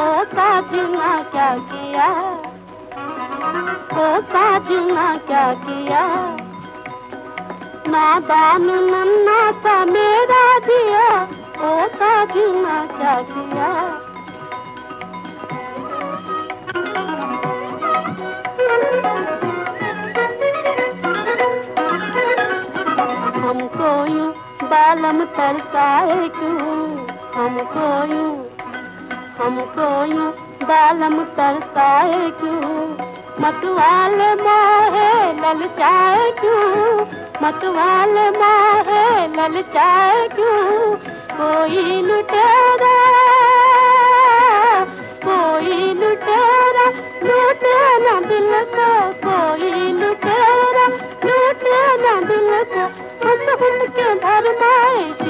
ओ साजना क्या किया? ओ साजना क्या किया? नादान नन्ना सा मेरा दिया ओ साजना क्या किया? हमको यूँ बालम तरसाए क्यों? हमको यूँ हमको यूँ बालम तरसाए क्यों? मतवाले मोहे ललचाए क्यों? मतवाले मोहे ललचाए क्यों? कोई लुटेरा कोई लुटेरा, लूटे न दिल को, कोई लुटेरा, लूटे न दिल को। हम उनके भरमाए क्यों